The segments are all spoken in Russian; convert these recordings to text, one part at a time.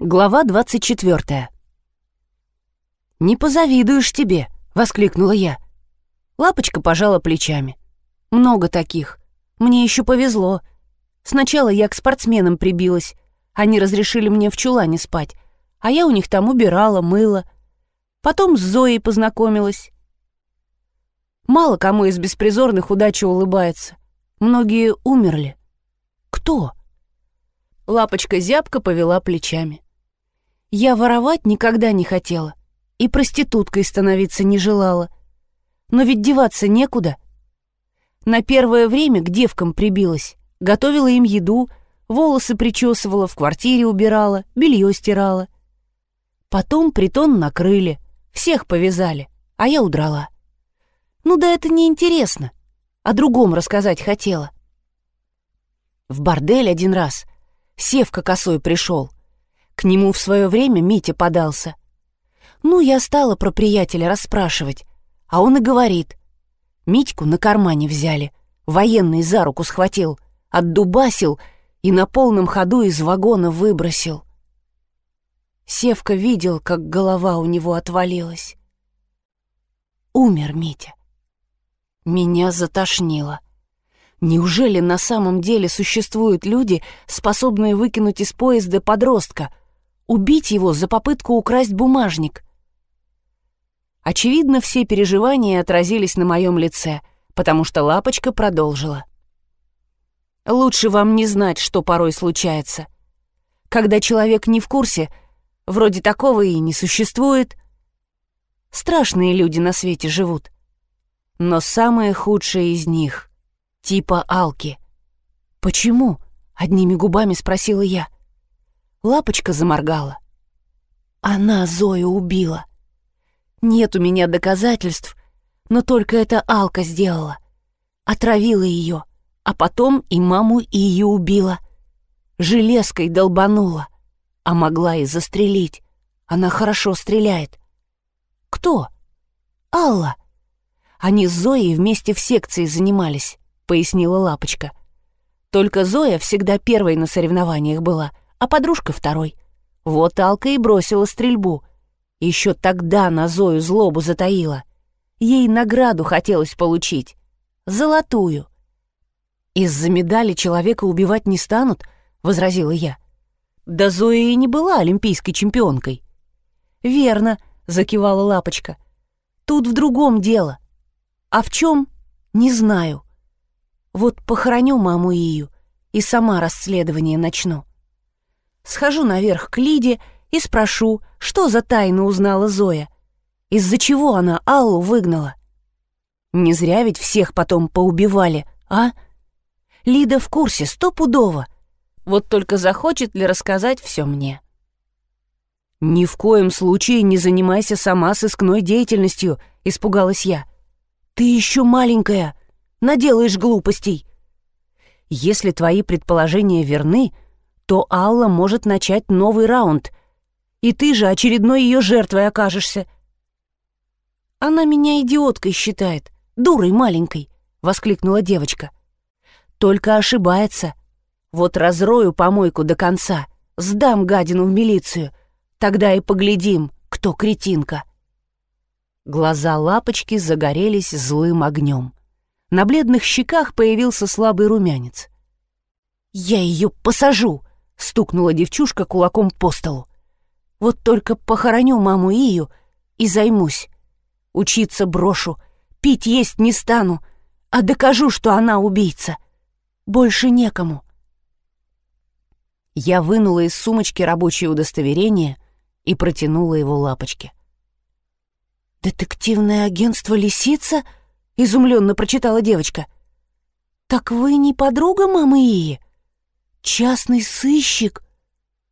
Глава 24. «Не позавидуешь тебе!» — воскликнула я. Лапочка пожала плечами. «Много таких. Мне еще повезло. Сначала я к спортсменам прибилась. Они разрешили мне в чулане спать, а я у них там убирала, мыла. Потом с Зоей познакомилась. Мало кому из беспризорных удача улыбается. Многие умерли. Кто?» Лапочка зябко повела плечами. Я воровать никогда не хотела и проституткой становиться не желала. Но ведь деваться некуда. На первое время к девкам прибилась, готовила им еду, волосы причесывала, в квартире убирала, белье стирала. Потом притон накрыли, всех повязали, а я удрала. Ну да это неинтересно, о другом рассказать хотела. В бордель один раз Севка косой пришел — к нему в свое время Митя подался. Ну, я стала про приятеля расспрашивать, а он и говорит. Митьку на кармане взяли, военный за руку схватил, отдубасил и на полном ходу из вагона выбросил. Севка видел, как голова у него отвалилась. Умер Митя. Меня затошнило. Неужели на самом деле существуют люди, способные выкинуть из поезда подростка, убить его за попытку украсть бумажник. Очевидно, все переживания отразились на моем лице, потому что лапочка продолжила. «Лучше вам не знать, что порой случается. Когда человек не в курсе, вроде такого и не существует. Страшные люди на свете живут. Но самые худшие из них — типа Алки. «Почему?» — одними губами спросила я. — Лапочка заморгала. Она Зою убила. Нет у меня доказательств, но только это Алка сделала. Отравила ее, а потом и маму и ее убила. Железкой долбанула, а могла и застрелить. Она хорошо стреляет. Кто? Алла. Они с Зоей вместе в секции занимались, пояснила Лапочка. Только Зоя всегда первой на соревнованиях была — а подружка второй. Вот Алка и бросила стрельбу. Еще тогда на Зою злобу затаила. Ей награду хотелось получить. Золотую. «Из-за медали человека убивать не станут», — возразила я. «Да Зоя и не была олимпийской чемпионкой». «Верно», — закивала Лапочка. «Тут в другом дело. А в чем? Не знаю. Вот похороню маму Ию и сама расследование начну. Схожу наверх к Лиде и спрошу, что за тайну узнала Зоя. Из-за чего она Аллу выгнала? Не зря ведь всех потом поубивали, а? Лида в курсе, стопудово. Вот только захочет ли рассказать все мне? «Ни в коем случае не занимайся сама сыскной деятельностью», — испугалась я. «Ты еще маленькая, наделаешь глупостей». «Если твои предположения верны, — то Алла может начать новый раунд, и ты же очередной ее жертвой окажешься. «Она меня идиоткой считает, дурой маленькой», — воскликнула девочка. «Только ошибается. Вот разрою помойку до конца, сдам гадину в милицию, тогда и поглядим, кто кретинка». Глаза лапочки загорелись злым огнем. На бледных щеках появился слабый румянец. «Я ее посажу!» Стукнула девчушка кулаком по столу. Вот только похороню маму Ию и займусь. Учиться брошу, пить есть не стану, а докажу, что она убийца. Больше некому. Я вынула из сумочки рабочее удостоверение и протянула его лапочке. «Детективное агентство «Лисица»?» — изумленно прочитала девочка. «Так вы не подруга мамы Ии?» Частный сыщик?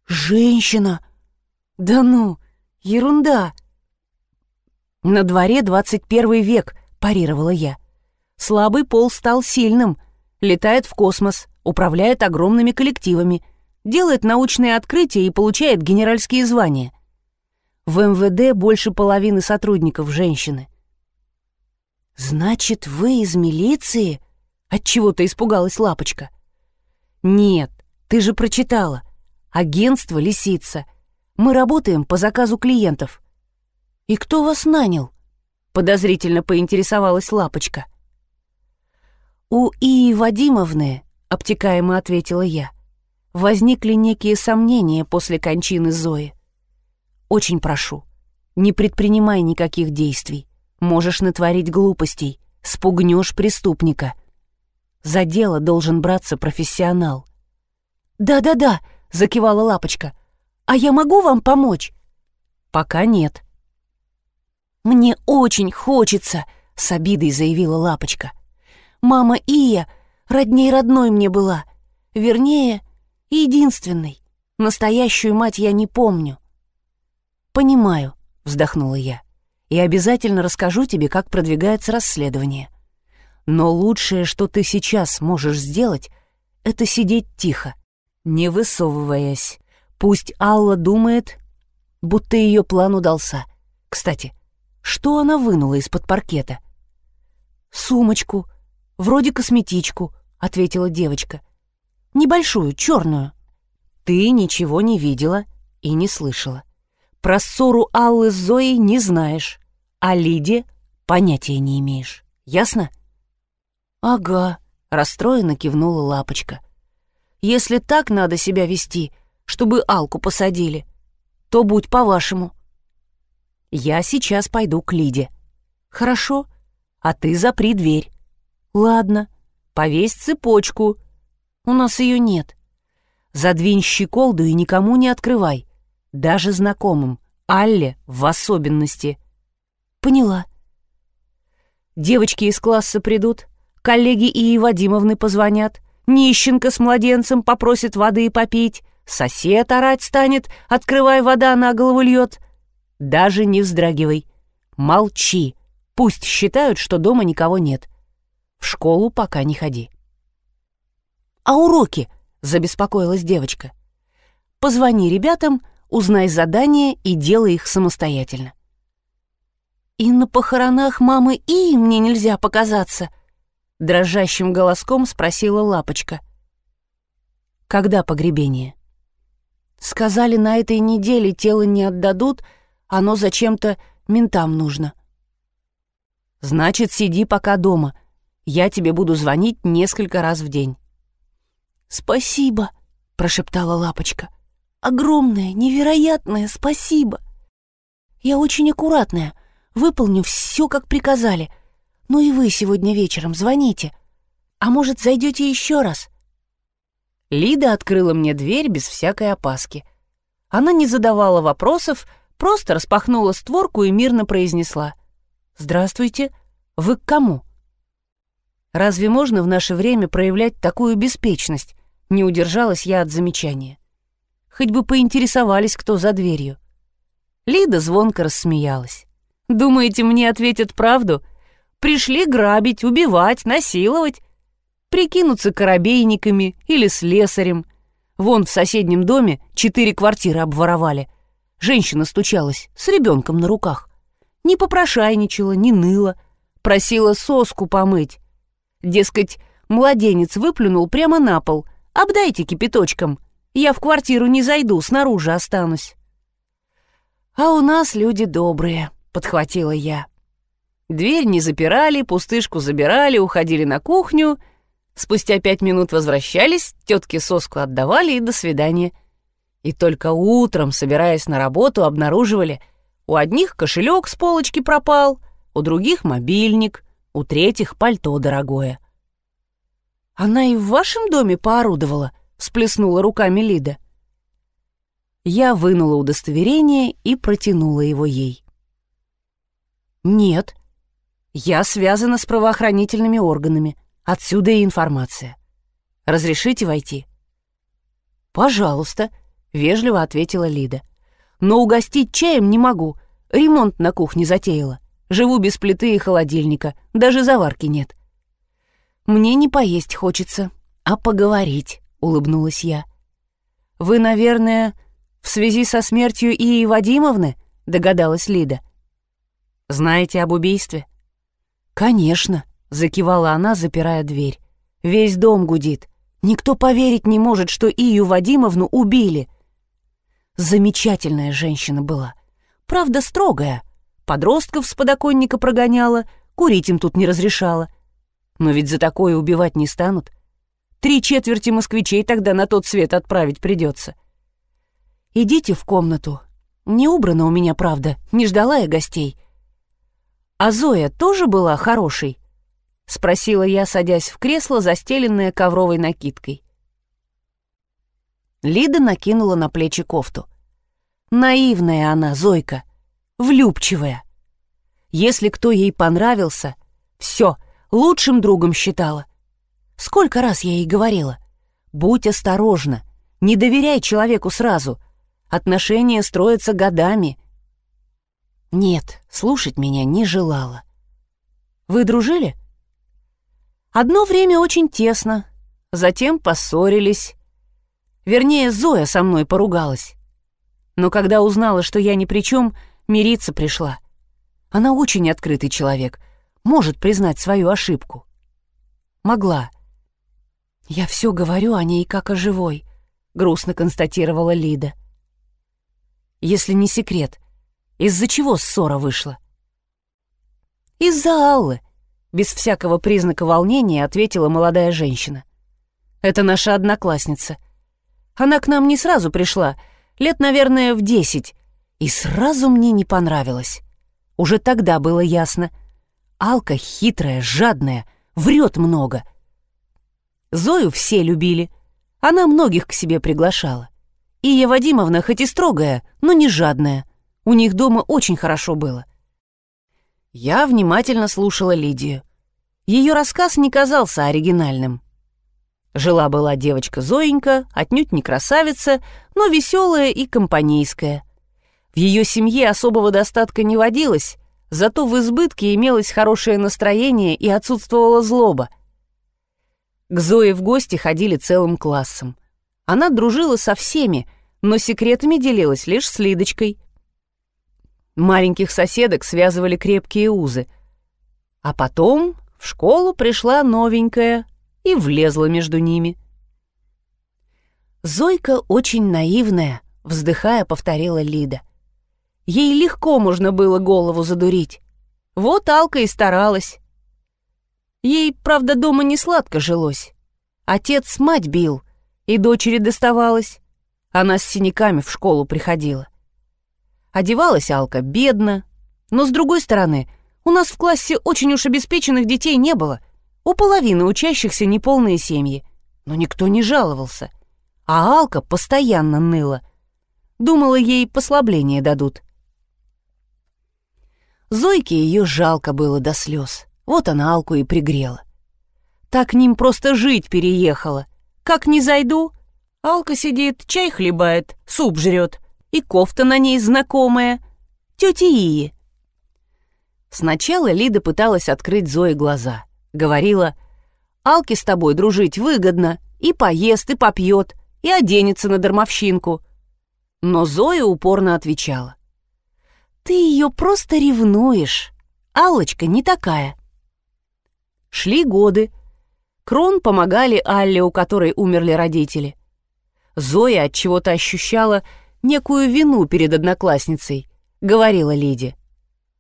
Женщина? Да ну, ерунда. На дворе 21 век, парировала я. Слабый пол стал сильным, летает в космос, управляет огромными коллективами, делает научные открытия и получает генеральские звания. В МВД больше половины сотрудников женщины. «Значит, вы из милиции?» — отчего-то испугалась Лапочка. «Нет, ты же прочитала. Агентство «Лисица». Мы работаем по заказу клиентов». «И кто вас нанял?» — подозрительно поинтересовалась Лапочка. «У Ии Вадимовны», — обтекаемо ответила я, — «возникли некие сомнения после кончины Зои. Очень прошу, не предпринимай никаких действий. Можешь натворить глупостей, спугнешь преступника. За дело должен браться профессионал». «Да-да-да», — закивала Лапочка. «А я могу вам помочь?» «Пока нет». «Мне очень хочется», — с обидой заявила Лапочка. «Мама Ия родней родной мне была. Вернее, единственной. Настоящую мать я не помню». «Понимаю», — вздохнула я. «И обязательно расскажу тебе, как продвигается расследование. Но лучшее, что ты сейчас можешь сделать, это сидеть тихо, не высовываясь. Пусть Алла думает, будто ее план удался. Кстати, что она вынула из-под паркета? «Сумочку, вроде косметичку», — ответила девочка. «Небольшую, черную». «Ты ничего не видела и не слышала. Про ссору Аллы с Зоей не знаешь, а Лиде понятия не имеешь. Ясно?» «Ага», — расстроенно кивнула Лапочка. «Если так надо себя вести, чтобы Алку посадили, то будь по-вашему. Я сейчас пойду к Лиде. Хорошо, а ты запри дверь. Ладно, повесь цепочку. У нас ее нет. Задвинь щеколду и никому не открывай. Даже знакомым, Алле в особенности. Поняла. Девочки из класса придут, коллеги и Вадимовны позвонят, нищенка с младенцем попросит воды попить, сосед орать станет, открывай вода на голову льет. Даже не вздрагивай. Молчи. Пусть считают, что дома никого нет. В школу пока не ходи. «А уроки?» — забеспокоилась девочка. «Позвони ребятам, узнай задание и делай их самостоятельно». «И на похоронах мамы и мне нельзя показаться?» — дрожащим голоском спросила Лапочка. «Когда погребение?» «Сказали, на этой неделе тело не отдадут, оно зачем-то ментам нужно. Значит, сиди пока дома. Я тебе буду звонить несколько раз в день. Спасибо, прошептала лапочка. Огромное, невероятное спасибо. Я очень аккуратная, выполню все, как приказали. Ну и вы сегодня вечером звоните. А может, зайдете еще раз? Лида открыла мне дверь без всякой опаски. Она не задавала вопросов, просто распахнула створку и мирно произнесла. «Здравствуйте. Вы к кому?» «Разве можно в наше время проявлять такую беспечность?» Не удержалась я от замечания. Хоть бы поинтересовались, кто за дверью. Лида звонко рассмеялась. «Думаете, мне ответят правду? Пришли грабить, убивать, насиловать? Прикинуться корабейниками или слесарем? Вон в соседнем доме четыре квартиры обворовали. Женщина стучалась с ребенком на руках. Не попрошайничала, не ныла. Просила соску помыть. Дескать, младенец выплюнул прямо на пол. Обдайте кипяточком. Я в квартиру не зайду, снаружи останусь. «А у нас люди добрые», — подхватила я. Дверь не запирали, пустышку забирали, уходили на кухню. Спустя пять минут возвращались, тетки соску отдавали и до свидания — и только утром, собираясь на работу, обнаруживали, у одних кошелек с полочки пропал, у других мобильник, у третьих пальто дорогое. «Она и в вашем доме поорудовала?» — всплеснула руками Лида. Я вынула удостоверение и протянула его ей. «Нет, я связана с правоохранительными органами. Отсюда и информация. Разрешите войти?» «Пожалуйста», вежливо ответила Лида. Но угостить чаем не могу. Ремонт на кухне затеяла. Живу без плиты и холодильника, даже заварки нет. Мне не поесть хочется, а поговорить, улыбнулась я. Вы, наверное, в связи со смертью Ии Вадимовны, догадалась Лида. Знаете об убийстве? Конечно, закивала она, запирая дверь. Весь дом гудит. Никто поверить не может, что Ию Вадимовну убили. Замечательная женщина была. Правда, строгая. Подростков с подоконника прогоняла, курить им тут не разрешала. Но ведь за такое убивать не станут. Три четверти москвичей тогда на тот свет отправить придется. Идите в комнату. Не убрано у меня, правда, не ждала я гостей. А Зоя тоже была хорошей? Спросила я, садясь в кресло, застеленное ковровой накидкой. Лида накинула на плечи кофту. Наивная она, Зойка, влюбчивая. Если кто ей понравился, все, лучшим другом считала. Сколько раз я ей говорила? Будь осторожна, не доверяй человеку сразу. Отношения строятся годами. Нет, слушать меня не желала. Вы дружили? Одно время очень тесно, затем поссорились. Вернее, Зоя со мной поругалась. Но когда узнала, что я ни при чем, мириться пришла. Она очень открытый человек, может признать свою ошибку. Могла. «Я все говорю о ней как о живой», — грустно констатировала Лида. «Если не секрет, из-за чего ссора вышла?» «Из-за Аллы», — без всякого признака волнения ответила молодая женщина. «Это наша одноклассница. Она к нам не сразу пришла, лет, наверное, в десять, и сразу мне не понравилось. Уже тогда было ясно. Алка хитрая, жадная, врет много. Зою все любили. Она многих к себе приглашала. Ия Вадимовна хоть и строгая, но не жадная. У них дома очень хорошо было. Я внимательно слушала Лидию. Ее рассказ не казался оригинальным. Жила-была девочка Зоенька, отнюдь не красавица, но веселая и компанейская. В ее семье особого достатка не водилось, зато в избытке имелось хорошее настроение и отсутствовала злоба. К Зое в гости ходили целым классом. Она дружила со всеми, но секретами делилась лишь с Лидочкой. Маленьких соседок связывали крепкие узы. А потом в школу пришла новенькая — и влезла между ними. «Зойка очень наивная», — вздыхая, повторила Лида. «Ей легко можно было голову задурить. Вот Алка и старалась. Ей, правда, дома не сладко жилось. Отец мать бил, и дочери доставалось. Она с синяками в школу приходила. Одевалась Алка бедно, но, с другой стороны, у нас в классе очень уж обеспеченных детей не было — у половины учащихся неполные семьи, но никто не жаловался. А Алка постоянно ныла. Думала, ей послабление дадут. Зойке ее жалко было до слез. Вот она Алку и пригрела. Так ним просто жить переехала. Как не зайду, Алка сидит, чай хлебает, суп жрет, и кофта на ней знакомая. Тетя Ии. Сначала Лида пыталась открыть Зое глаза. Говорила, «Алке с тобой дружить выгодно, и поест, и попьет, и оденется на дармовщинку». Но Зоя упорно отвечала, «Ты ее просто ревнуешь. Аллочка не такая». Шли годы. Крон помогали Алле, у которой умерли родители. Зоя от чего-то ощущала некую вину перед одноклассницей, говорила Лиде.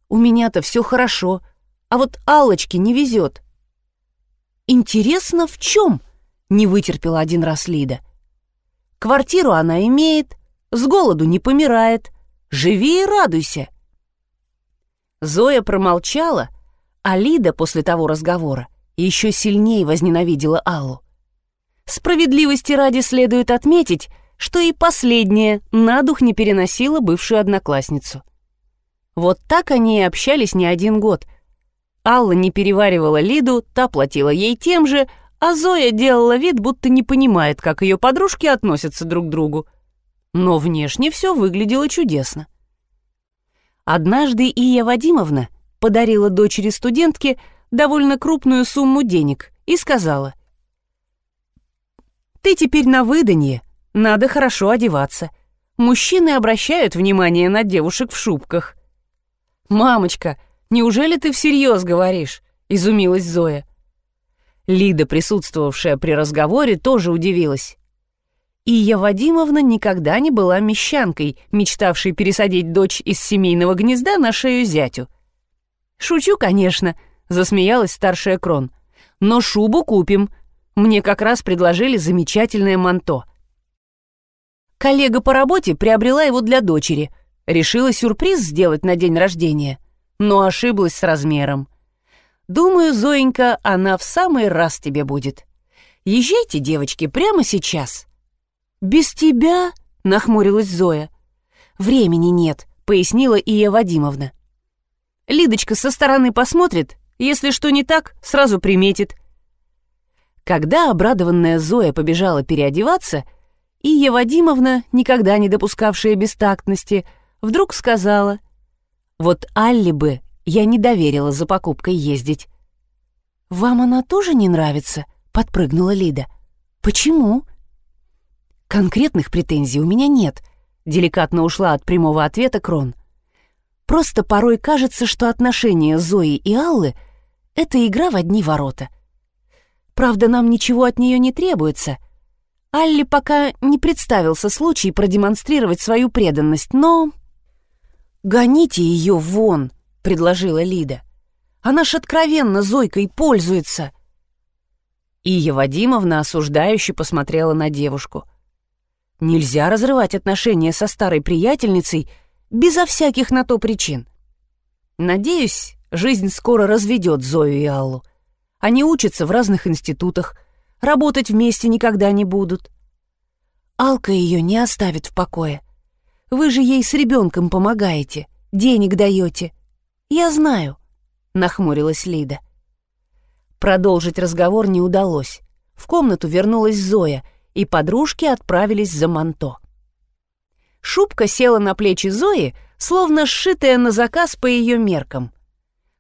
«У меня-то все хорошо, а вот Аллочке не везет. «Интересно, в чем?» — не вытерпела один раз Лида. «Квартиру она имеет, с голоду не помирает. Живи и радуйся». Зоя промолчала, а Лида после того разговора еще сильнее возненавидела Аллу. Справедливости ради следует отметить, что и последняя на дух не переносила бывшую одноклассницу. Вот так они и общались не один год — Алла не переваривала Лиду, та платила ей тем же, а Зоя делала вид, будто не понимает, как ее подружки относятся друг к другу. Но внешне все выглядело чудесно. Однажды Ия Вадимовна подарила дочери студентке довольно крупную сумму денег и сказала, «Ты теперь на выданье, надо хорошо одеваться. Мужчины обращают внимание на девушек в шубках». «Мамочка, Неужели ты всерьез говоришь?» — изумилась Зоя. Лида, присутствовавшая при разговоре, тоже удивилась. Ия Вадимовна никогда не была мещанкой, мечтавшей пересадить дочь из семейного гнезда на шею зятю. «Шучу, конечно», — засмеялась старшая Крон. «Но шубу купим. Мне как раз предложили замечательное манто». Коллега по работе приобрела его для дочери. Решила сюрприз сделать на день рождения, но ошиблась с размером. Думаю, Зоенька, она в самый раз тебе будет. Езжайте, девочки, прямо сейчас. Без тебя, нахмурилась Зоя. Времени нет, пояснила Ия Вадимовна. Лидочка со стороны посмотрит, если что не так, сразу приметит. Когда обрадованная Зоя побежала переодеваться, Ия Вадимовна, никогда не допускавшая бестактности, вдруг сказала, «Вот Алле бы я не доверила за покупкой ездить». «Вам она тоже не нравится?» — подпрыгнула Лида. «Почему?» «Конкретных претензий у меня нет», — деликатно ушла от прямого ответа Крон. «Просто порой кажется, что отношения Зои и Аллы — это игра в одни ворота. Правда, нам ничего от нее не требуется. Алле пока не представился случай продемонстрировать свою преданность, но...» «Гоните ее вон!» — предложила Лида. «Она ж откровенно Зойкой пользуется!» Ия Вадимовна осуждающе посмотрела на девушку. «Нельзя разрывать отношения со старой приятельницей безо всяких на то причин. Надеюсь, жизнь скоро разведет Зою и Аллу. Они учатся в разных институтах, работать вместе никогда не будут. Алка ее не оставит в покое. Вы же ей с ребенком помогаете, денег даете. Я знаю», — нахмурилась Лида. Продолжить разговор не удалось. В комнату вернулась Зоя, и подружки отправились за манто. Шубка села на плечи Зои, словно сшитая на заказ по ее меркам.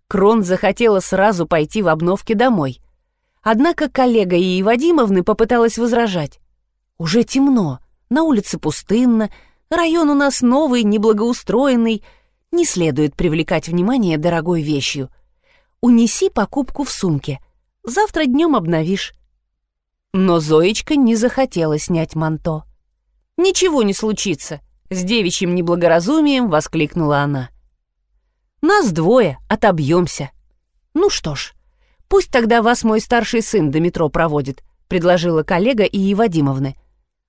Крон захотела сразу пойти в обновке домой. Однако коллега Ии Вадимовны попыталась возражать. «Уже темно, на улице пустынно, Район у нас новый, неблагоустроенный. Не следует привлекать внимание дорогой вещью. Унеси покупку в сумке. Завтра днем обновишь. Но Зоечка не захотела снять манто. «Ничего не случится», — с девичьим неблагоразумием воскликнула она. «Нас двое, отобьемся». «Ну что ж, пусть тогда вас мой старший сын до метро проводит», — предложила коллега Ии Вадимовны.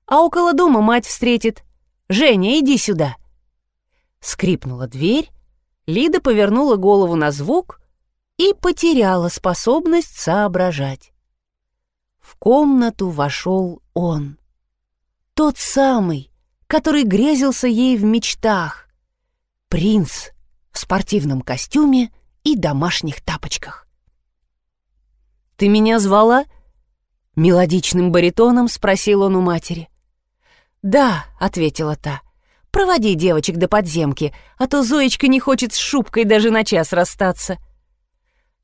«А около дома мать встретит. Женя, иди сюда!» Скрипнула дверь, Лида повернула голову на звук и потеряла способность соображать. В комнату вошел он. Тот самый, который грезился ей в мечтах. Принц в спортивном костюме и домашних тапочках. «Ты меня звала?» Мелодичным баритоном спросил он у матери. «Да», — ответила та. «Проводи девочек до подземки, а то Зоечка не хочет с шубкой даже на час расстаться».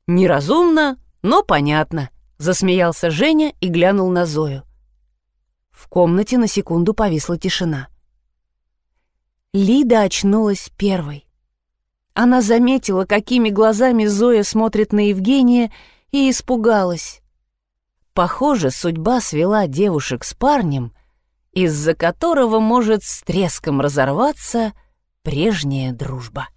«Неразумно, но понятно», — засмеялся Женя и глянул на Зою. В комнате на секунду повисла тишина. Лида очнулась первой. Она заметила, какими глазами Зоя смотрит на Евгения, и испугалась. Похоже, судьба свела девушек с парнем — из-за которого может с треском разорваться прежняя дружба.